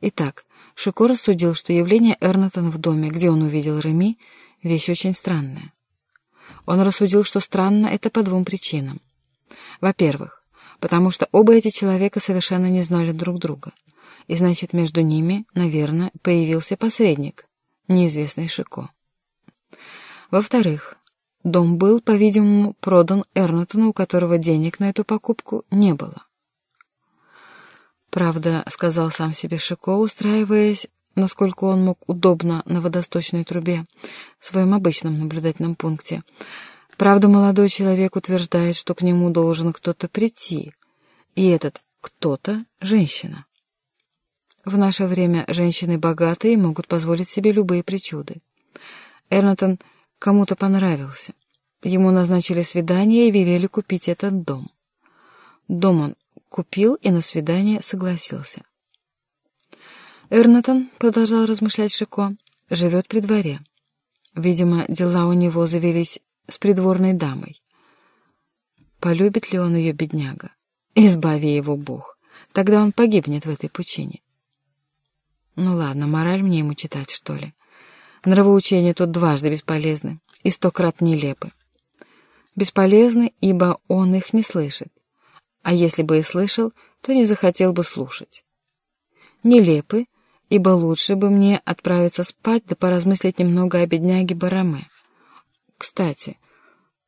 Итак, Шико рассудил, что явление Эрнатона в доме, где он увидел Реми, вещь очень странная. Он рассудил, что странно это по двум причинам. Во-первых, потому что оба эти человека совершенно не знали друг друга, и значит, между ними, наверное, появился посредник, неизвестный Шико. Во-вторых, дом был, по-видимому, продан Эрнатону, у которого денег на эту покупку не было. Правда, сказал сам себе Шико, устраиваясь, насколько он мог удобно на водосточной трубе, в своем обычном наблюдательном пункте. Правда, молодой человек утверждает, что к нему должен кто-то прийти, и этот кто-то — женщина. В наше время женщины богатые могут позволить себе любые причуды. Эрнатон кому-то понравился. Ему назначили свидание и велели купить этот дом. Дом он купил и на свидание согласился. Эрнатон, продолжал размышлять Шико, живет при дворе. Видимо, дела у него завелись с придворной дамой. Полюбит ли он ее, бедняга? Избави его Бог. Тогда он погибнет в этой пучине. Ну ладно, мораль мне ему читать, что ли. Нравоучения тут дважды бесполезны и сто крат нелепы. Бесполезны, ибо он их не слышит а если бы и слышал, то не захотел бы слушать. Нелепы, ибо лучше бы мне отправиться спать да поразмыслить немного о бедняге Бараме. Кстати,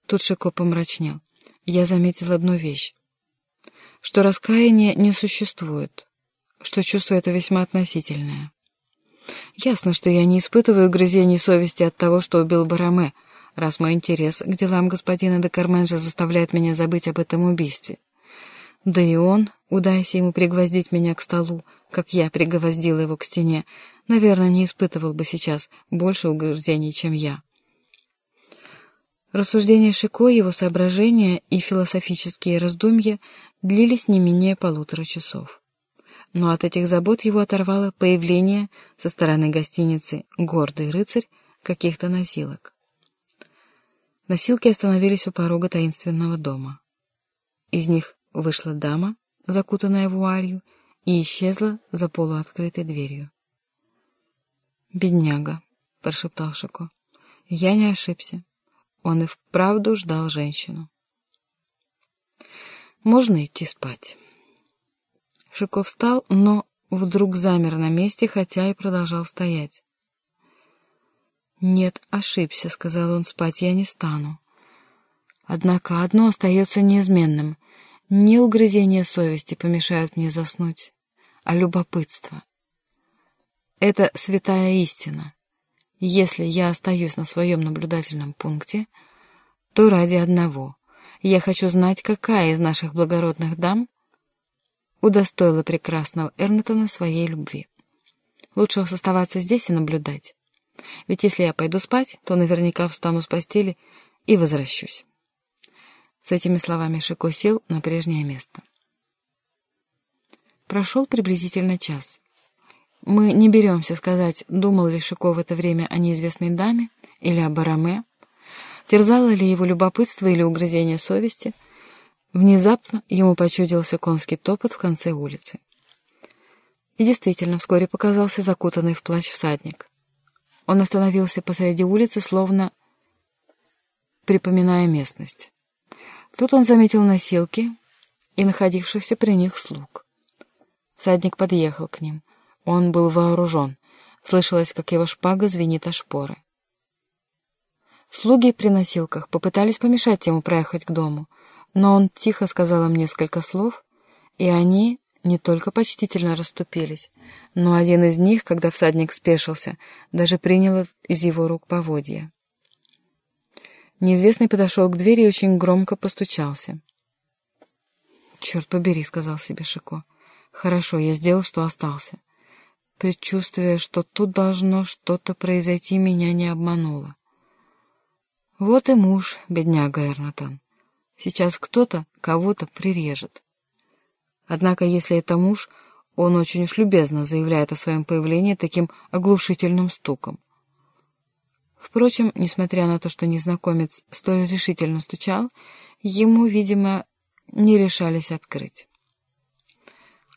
тут Шико помрачнел. Я заметил одну вещь. Что раскаяния не существует, что чувство это весьма относительное. Ясно, что я не испытываю грызений совести от того, что убил Бараме, раз мой интерес к делам господина де Карменжа заставляет меня забыть об этом убийстве. Да и он, удайся ему пригвоздить меня к столу, как я пригвоздила его к стене, наверное, не испытывал бы сейчас больше угрызений, чем я. Рассуждения Шико, его соображения и философические раздумья длились не менее полутора часов. Но от этих забот его оторвало появление со стороны гостиницы «Гордый рыцарь» каких-то носилок. Носилки остановились у порога таинственного дома. Из них Вышла дама, закутанная вуалью, и исчезла за полуоткрытой дверью. «Бедняга», — прошептал Шико. «Я не ошибся. Он и вправду ждал женщину». «Можно идти спать». Шико встал, но вдруг замер на месте, хотя и продолжал стоять. «Нет, ошибся», — сказал он, — «спать я не стану». Однако одно остается неизменным — не угрызения совести помешают мне заснуть, а любопытство. Это святая истина. Если я остаюсь на своем наблюдательном пункте, то ради одного. Я хочу знать, какая из наших благородных дам удостоила прекрасного Эрнатона своей любви. Лучше оставаться здесь и наблюдать. Ведь если я пойду спать, то наверняка встану с постели и возвращусь. С этими словами Шико сел на прежнее место. Прошел приблизительно час. Мы не беремся сказать, думал ли Шико в это время о неизвестной даме или о Бараме, терзало ли его любопытство или угрызение совести. Внезапно ему почудился конский топот в конце улицы. И действительно, вскоре показался закутанный в плащ всадник. Он остановился посреди улицы, словно припоминая местность. Тут он заметил носилки и находившихся при них слуг. Всадник подъехал к ним. Он был вооружен. Слышалось, как его шпага звенит о шпоры. Слуги при носилках попытались помешать ему проехать к дому, но он тихо сказал им несколько слов, и они не только почтительно расступились, но один из них, когда всадник спешился, даже принял из его рук поводья. Неизвестный подошел к двери и очень громко постучался. «Черт побери», — сказал себе Шико. «Хорошо, я сделал, что остался». Предчувствие, что тут должно что-то произойти, меня не обмануло. Вот и муж, бедняга Эрнатон. Сейчас кто-то кого-то прирежет. Однако, если это муж, он очень уж любезно заявляет о своем появлении таким оглушительным стуком. Впрочем, несмотря на то, что незнакомец столь решительно стучал, ему, видимо, не решались открыть.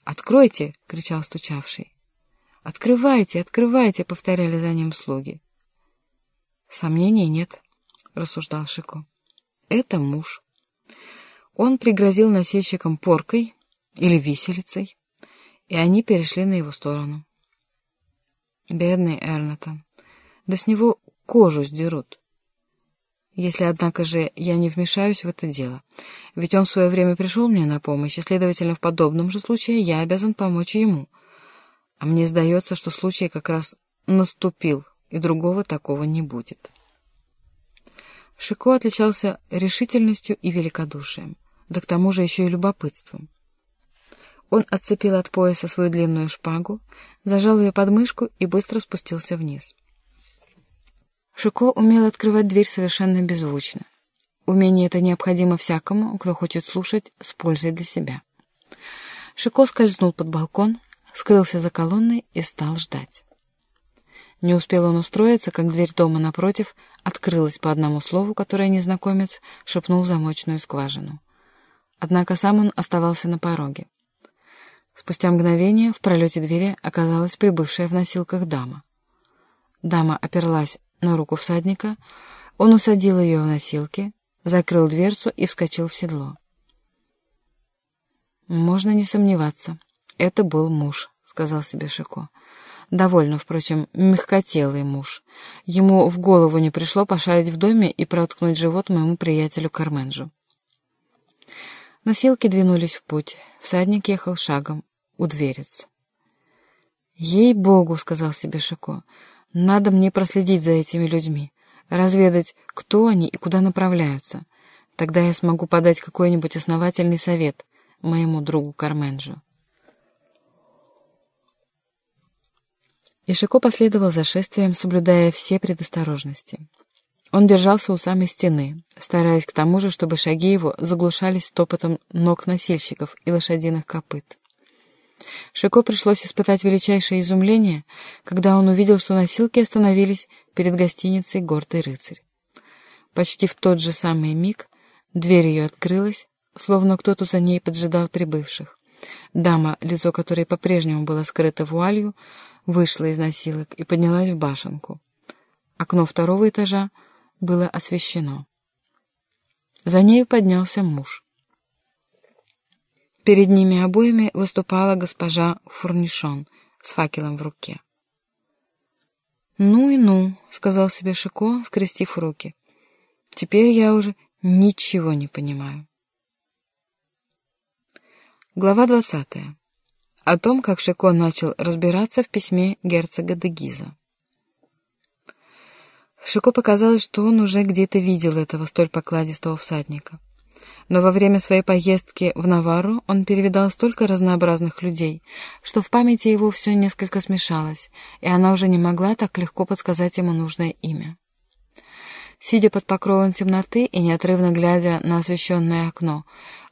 «Откройте!» — кричал стучавший. «Открывайте, открывайте!» — повторяли за ним слуги. «Сомнений нет», — рассуждал Шико. «Это муж. Он пригрозил носильщикам поркой или виселицей, и они перешли на его сторону. Бедный Эрнатон. Да с него кожу сдерут. Если, однако же, я не вмешаюсь в это дело, ведь он в свое время пришел мне на помощь, и, следовательно, в подобном же случае я обязан помочь ему. А мне сдается, что случай как раз наступил, и другого такого не будет. Шико отличался решительностью и великодушием, да к тому же еще и любопытством. Он отцепил от пояса свою длинную шпагу, зажал ее под мышку и быстро спустился вниз. Шико умел открывать дверь совершенно беззвучно. Умение это необходимо всякому, кто хочет слушать с пользой для себя. Шико скользнул под балкон, скрылся за колонной и стал ждать. Не успел он устроиться, как дверь дома напротив открылась по одному слову, которое незнакомец шепнул в замочную скважину. Однако сам он оставался на пороге. Спустя мгновение в пролете двери оказалась прибывшая в носилках дама. Дама оперлась на руку всадника, он усадил ее в носилки, закрыл дверцу и вскочил в седло. «Можно не сомневаться, это был муж», — сказал себе Шико. Довольно, впрочем, мягкотелый муж. Ему в голову не пришло пошарить в доме и проткнуть живот моему приятелю Карменджу. Носилки двинулись в путь. Всадник ехал шагом у дверец. «Ей-богу», — сказал себе Шико, — «надо мне проследить за этими людьми, разведать, кто они и куда направляются. Тогда я смогу подать какой-нибудь основательный совет моему другу Карменджу». Ишико последовал за шествием, соблюдая все предосторожности. Он держался у самой стены, стараясь к тому же, чтобы шаги его заглушались топотом ног носильщиков и лошадиных копыт. Шико пришлось испытать величайшее изумление, когда он увидел, что носилки остановились перед гостиницей «Гордый рыцарь». Почти в тот же самый миг дверь ее открылась, словно кто-то за ней поджидал прибывших. Дама, лицо которой по-прежнему было скрыто вуалью, вышла из носилок и поднялась в башенку. Окно второго этажа было освещено. За нею поднялся муж. Перед ними обоими выступала госпожа Фурнишон с факелом в руке. «Ну и ну», — сказал себе Шико, скрестив руки. «Теперь я уже ничего не понимаю». Глава двадцатая о том, как Шико начал разбираться в письме герцога Дегиза. Шико показалось, что он уже где-то видел этого столь покладистого всадника. Но во время своей поездки в Навару он перевидал столько разнообразных людей, что в памяти его все несколько смешалось, и она уже не могла так легко подсказать ему нужное имя. Сидя под покровом темноты и неотрывно глядя на освещенное окно,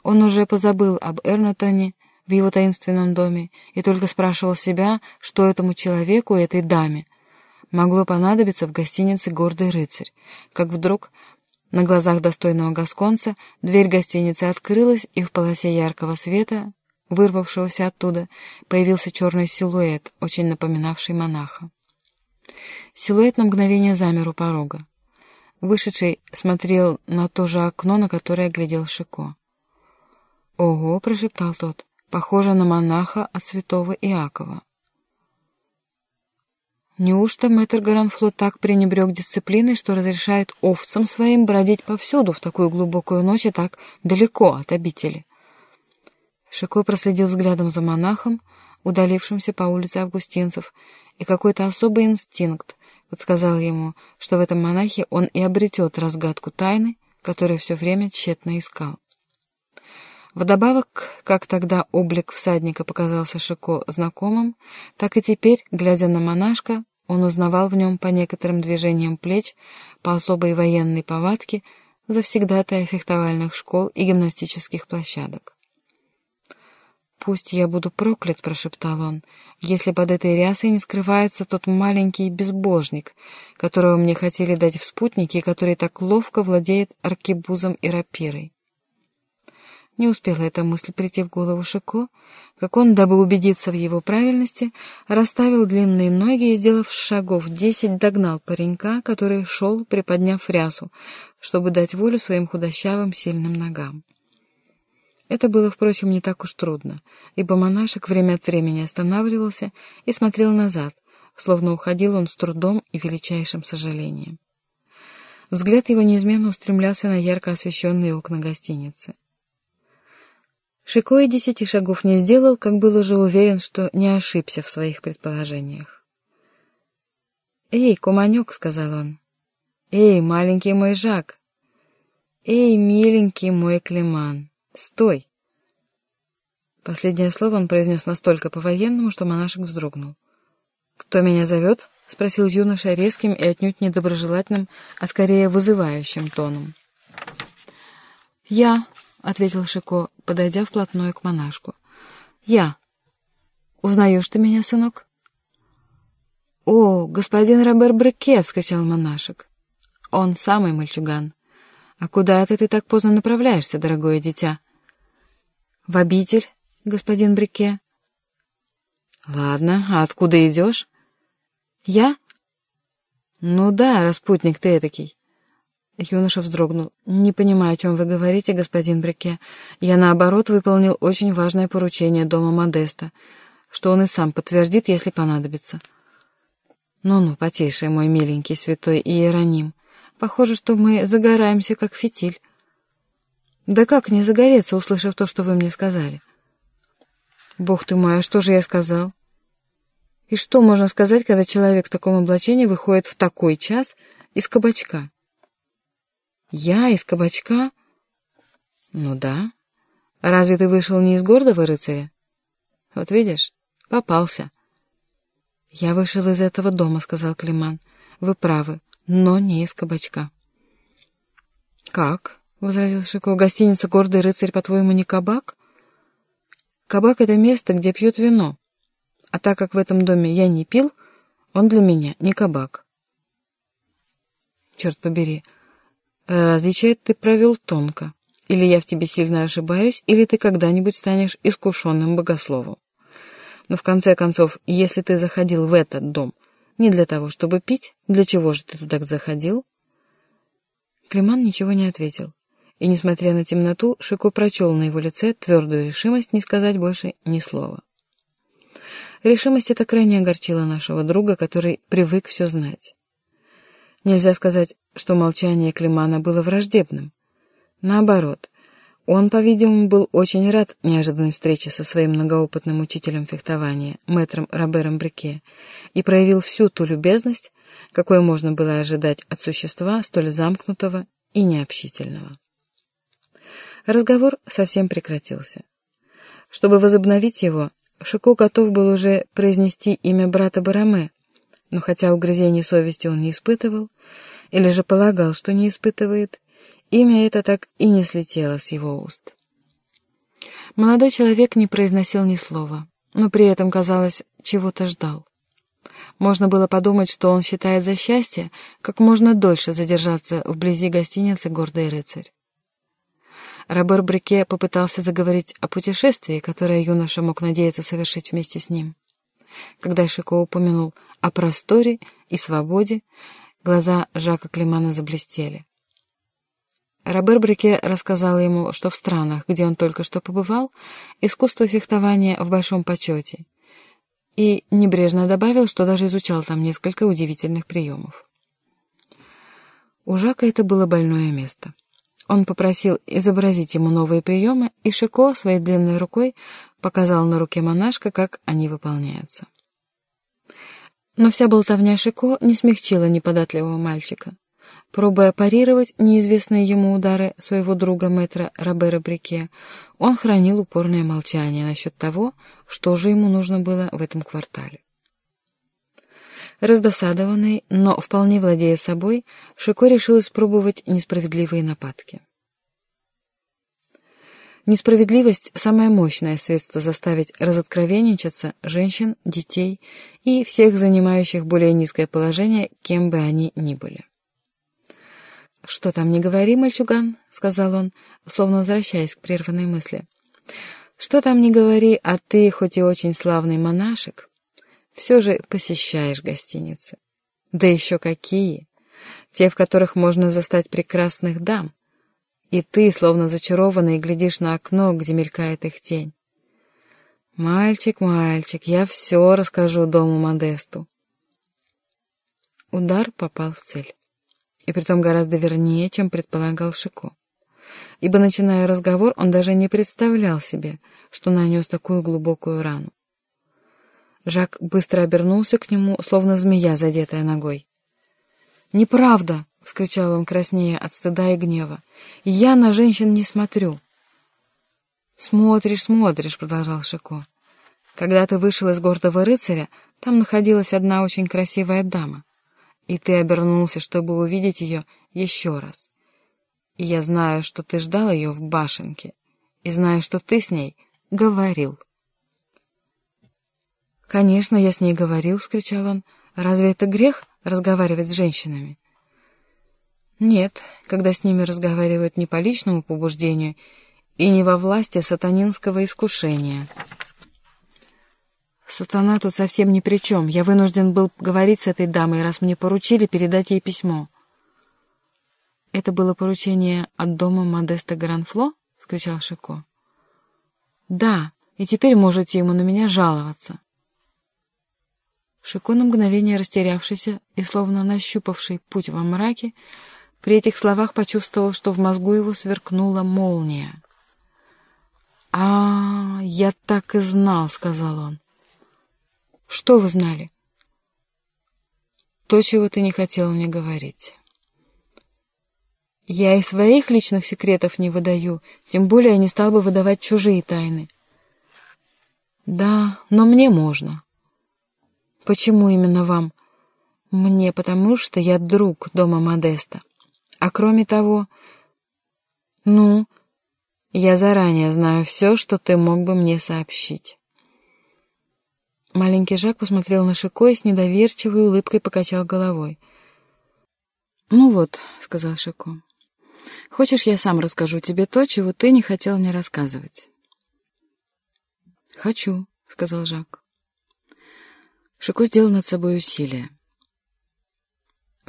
он уже позабыл об Эрнатоне в его таинственном доме и только спрашивал себя, что этому человеку и этой даме могло понадобиться в гостинице «Гордый рыцарь», как вдруг на глазах достойного гасконца дверь гостиницы открылась, и в полосе яркого света, вырвавшегося оттуда, появился черный силуэт, очень напоминавший монаха. Силуэт на мгновение замер у порога. Вышедший смотрел на то же окно, на которое глядел Шико. «Ого!» — прошептал тот похожа на монаха от святого Иакова. Неужто мэтр Гаранфло так пренебрег дисциплиной, что разрешает овцам своим бродить повсюду в такую глубокую ночь и так далеко от обители? Шико проследил взглядом за монахом, удалившимся по улице Августинцев, и какой-то особый инстинкт подсказал ему, что в этом монахе он и обретет разгадку тайны, которую все время тщетно искал. Вдобавок, как тогда облик всадника показался Шико знакомым, так и теперь, глядя на монашка, он узнавал в нем по некоторым движениям плеч, по особой военной повадке, завсегдатая фехтовальных школ и гимнастических площадок. «Пусть я буду проклят», — прошептал он, — «если под этой рясой не скрывается тот маленький безбожник, которого мне хотели дать в спутнике и который так ловко владеет аркебузом и рапирой». Не успела эта мысль прийти в голову Шико, как он, дабы убедиться в его правильности, расставил длинные ноги и, сделав шагов десять, догнал паренька, который шел, приподняв рясу, чтобы дать волю своим худощавым сильным ногам. Это было, впрочем, не так уж трудно, ибо монашек время от времени останавливался и смотрел назад, словно уходил он с трудом и величайшим сожалением. Взгляд его неизменно устремлялся на ярко освещенные окна гостиницы. Шико и десяти шагов не сделал, как был уже уверен, что не ошибся в своих предположениях. «Эй, куманек!» — сказал он. «Эй, маленький мой Жак! Эй, миленький мой Климан! Стой!» Последнее слово он произнес настолько по-военному, что монашек вздрогнул. «Кто меня зовет?» — спросил юноша резким и отнюдь недоброжелательным, а скорее вызывающим тоном. «Я», — ответил Шико, подойдя вплотную к монашку. «Я. Узнаешь ты меня, сынок?» «О, господин Робер Бреке!» — вскричал монашек. «Он самый мальчуган. А куда это ты так поздно направляешься, дорогое дитя?» «В обитель, господин Бреке». «Ладно, а откуда идешь?» «Я?» «Ну да, распутник ты этакий. Юноша вздрогнул. «Не понимаю, о чем вы говорите, господин Брике. Я, наоборот, выполнил очень важное поручение дома Модеста, что он и сам подтвердит, если понадобится». «Ну-ну, потише, мой миленький святой Иероним. Похоже, что мы загораемся, как фитиль». «Да как не загореться, услышав то, что вы мне сказали?» «Бог ты мой, а что же я сказал?» «И что можно сказать, когда человек в таком облачении выходит в такой час из кабачка?» Я из кабачка? Ну да. Разве ты вышел не из гордого рыцаря? Вот видишь, попался. Я вышел из этого дома, сказал Климан. Вы правы, но не из кабачка. Как? — возразил Шико. — Гостиница «Гордый рыцарь», по-твоему, не кабак? Кабак — это место, где пьют вино. А так как в этом доме я не пил, он для меня не кабак. Черт побери, — Различие ты провел тонко. Или я в тебе сильно ошибаюсь, или ты когда-нибудь станешь искушенным богословом. Но в конце концов, если ты заходил в этот дом не для того, чтобы пить, для чего же ты туда заходил? Климан ничего не ответил. И, несмотря на темноту, Шико прочел на его лице твердую решимость не сказать больше ни слова. Решимость эта крайне огорчила нашего друга, который привык все знать. Нельзя сказать, что молчание Климана было враждебным. Наоборот, он, по-видимому, был очень рад неожиданной встрече со своим многоопытным учителем фехтования, мэтром Робером Брике, и проявил всю ту любезность, какой можно было ожидать от существа столь замкнутого и необщительного. Разговор совсем прекратился. Чтобы возобновить его, Шико готов был уже произнести имя брата Бараме, но хотя угрызений совести он не испытывал, или же полагал, что не испытывает, имя это так и не слетело с его уст. Молодой человек не произносил ни слова, но при этом, казалось, чего-то ждал. Можно было подумать, что он считает за счастье как можно дольше задержаться вблизи гостиницы «Гордый рыцарь». Робер Брике попытался заговорить о путешествии, которое юноша мог надеяться совершить вместе с ним. Когда Шико упомянул о просторе и свободе, глаза Жака Климана заблестели. Робер Брике рассказал ему, что в странах, где он только что побывал, искусство фехтования в большом почете, и небрежно добавил, что даже изучал там несколько удивительных приемов. У Жака это было больное место. Он попросил изобразить ему новые приемы, и Шико своей длинной рукой показал на руке монашка, как они выполняются. Но вся болтовня Шико не смягчила неподатливого мальчика. Пробуя парировать неизвестные ему удары своего друга мэтра Робера Брике, он хранил упорное молчание насчет того, что же ему нужно было в этом квартале. Раздосадованный, но вполне владея собой, Шико решил испробовать несправедливые нападки. Несправедливость — самое мощное средство заставить разоткровенничаться женщин, детей и всех занимающих более низкое положение, кем бы они ни были. «Что там не говори, мальчуган», — сказал он, словно возвращаясь к прерванной мысли. «Что там не говори, а ты, хоть и очень славный монашек, все же посещаешь гостиницы. Да еще какие! Те, в которых можно застать прекрасных дам. И ты, словно зачарованный, глядишь на окно, где мелькает их тень. Мальчик, мальчик, я все расскажу дому Модесту. Удар попал в цель и притом гораздо вернее, чем предполагал Шико. Ибо, начиная разговор, он даже не представлял себе, что нанес такую глубокую рану. Жак быстро обернулся к нему, словно змея, задетая ногой. «Неправда!» — вскричал он краснее от стыда и гнева. «Я на женщин не смотрю». «Смотришь, смотришь», — продолжал Шико. «Когда ты вышел из гордого рыцаря, там находилась одна очень красивая дама и ты обернулся, чтобы увидеть ее еще раз. И я знаю, что ты ждал ее в башенке, и знаю, что ты с ней говорил. «Конечно, я с ней говорил», — скричал он. «Разве это грех разговаривать с женщинами?» «Нет, когда с ними разговаривают не по личному побуждению и не во власти сатанинского искушения». Сатана тут совсем ни при чем. Я вынужден был говорить с этой дамой, раз мне поручили передать ей письмо. «Это было поручение от дома Модеста Гранфло?» — скричал Шико. «Да, и теперь можете ему на меня жаловаться». Шико на мгновение растерявшийся и словно нащупавший путь во мраке, при этих словах почувствовал, что в мозгу его сверкнула молния. «А, я так и знал», — сказал он. Что вы знали? То, чего ты не хотел мне говорить. Я и своих личных секретов не выдаю, тем более я не стал бы выдавать чужие тайны. Да, но мне можно. Почему именно вам? Мне, потому что я друг дома Модеста. А кроме того... Ну, я заранее знаю все, что ты мог бы мне сообщить. Маленький Жак посмотрел на Шико и с недоверчивой улыбкой покачал головой. «Ну вот», — сказал Шико, — «хочешь, я сам расскажу тебе то, чего ты не хотел мне рассказывать?» «Хочу», — сказал Жак. Шико сделал над собой усилие.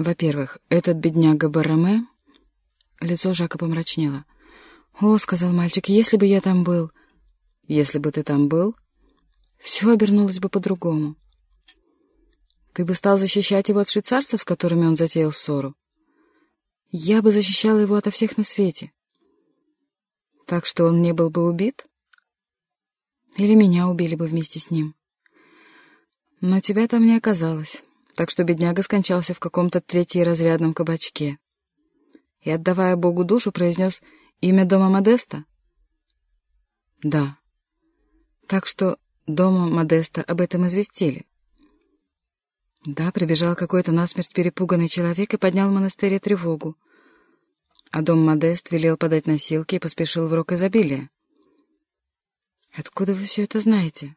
Во-первых, этот бедняга Бараме... Лицо Жака помрачнело. «О», — сказал мальчик, — «если бы я там был...» «Если бы ты там был...» все обернулось бы по-другому. Ты бы стал защищать его от швейцарцев, с которыми он затеял ссору? Я бы защищала его ото всех на свете. Так что он не был бы убит? Или меня убили бы вместе с ним? Но тебя там не оказалось, так что бедняга скончался в каком-то третьеразрядном кабачке. И, отдавая Богу душу, произнес имя дома Модеста? Да. Так что Дома Модеста об этом известили. Да, прибежал какой-то насмерть перепуганный человек и поднял в монастыре тревогу. А дом Модест велел подать носилки и поспешил в рок изобилия. Откуда вы все это знаете?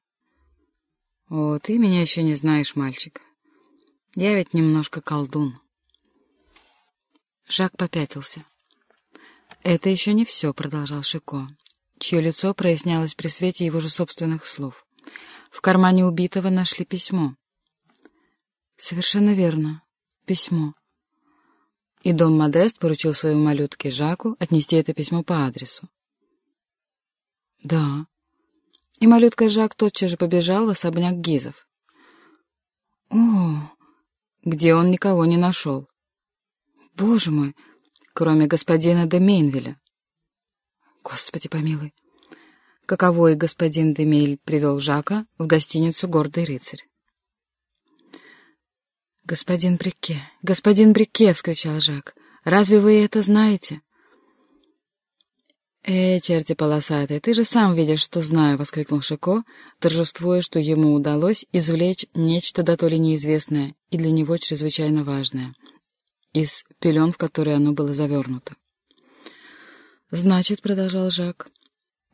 О, ты меня еще не знаешь, мальчик. Я ведь немножко колдун. Жак попятился. «Это еще не все», — продолжал Шико, чье лицо прояснялось при свете его же собственных слов. В кармане убитого нашли письмо. Совершенно верно. Письмо. И дом Модест поручил своему малютке Жаку отнести это письмо по адресу. Да. И малютка Жак тотчас же побежал в особняк Гизов. О, где он никого не нашел. Боже мой, кроме господина де Мейнвеля. Господи помилуй каковой господин Демель привел Жака в гостиницу «Гордый рыцарь». «Господин Брике, господин Брике!» — вскричал Жак. «Разве вы это знаете?» «Э, черти полосатые, ты же сам видишь, что знаю!» — воскликнул Шико, торжествуя, что ему удалось извлечь нечто до то ли неизвестное и для него чрезвычайно важное из пелен, в которые оно было завернуто. «Значит, — продолжал Жак,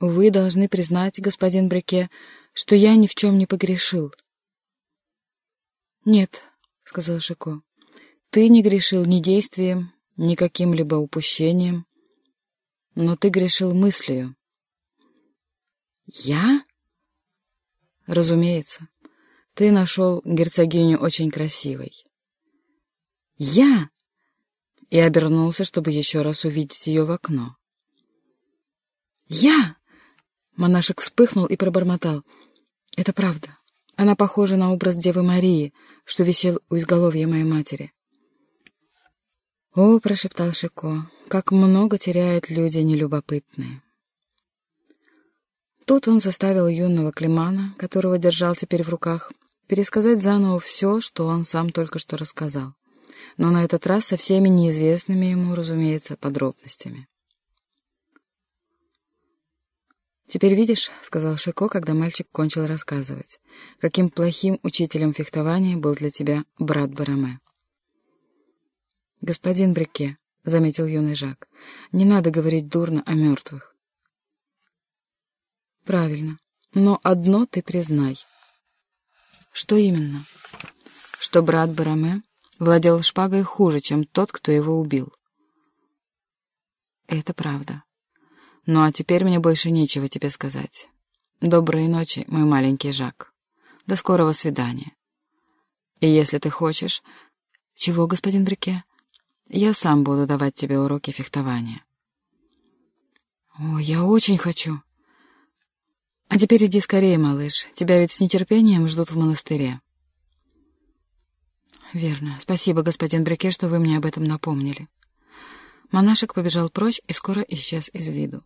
вы должны признать, господин Бреке, что я ни в чем не погрешил. — Нет, — сказал Шико, — ты не грешил ни действием, ни каким-либо упущением, но ты грешил мыслью. Я? Разумеется, ты нашел герцогиню очень красивой. Я? И обернулся, чтобы еще раз увидеть ее в окно. Я? Монашек вспыхнул и пробормотал. Это правда. Она похожа на образ Девы Марии, что висел у изголовья моей матери. «О, — прошептал Шико, — как много теряют люди нелюбопытные». Тут он заставил юного Климана, которого держал теперь в руках, пересказать заново все, что он сам только что рассказал, но на этот раз со всеми неизвестными ему, разумеется, подробностями. «Теперь видишь, — сказал Шико, когда мальчик кончил рассказывать, — каким плохим учителем фехтования был для тебя брат Бараме. «Господин Брике», — заметил юный Жак, — «не надо говорить дурно о мертвых». «Правильно. Но одно ты признай». «Что именно?» «Что брат Бараме владел шпагой хуже, чем тот, кто его убил». «Это правда. Ну а теперь мне больше нечего тебе сказать. Доброй ночи, мой маленький Жак. До скорого свидания. И если ты хочешь...» «Чего, господин Брике?» Я сам буду давать тебе уроки фехтования. О, я очень хочу. А теперь иди скорее, малыш. Тебя ведь с нетерпением ждут в монастыре. Верно. Спасибо, господин Бреке, что вы мне об этом напомнили. Монашек побежал прочь и скоро исчез из виду.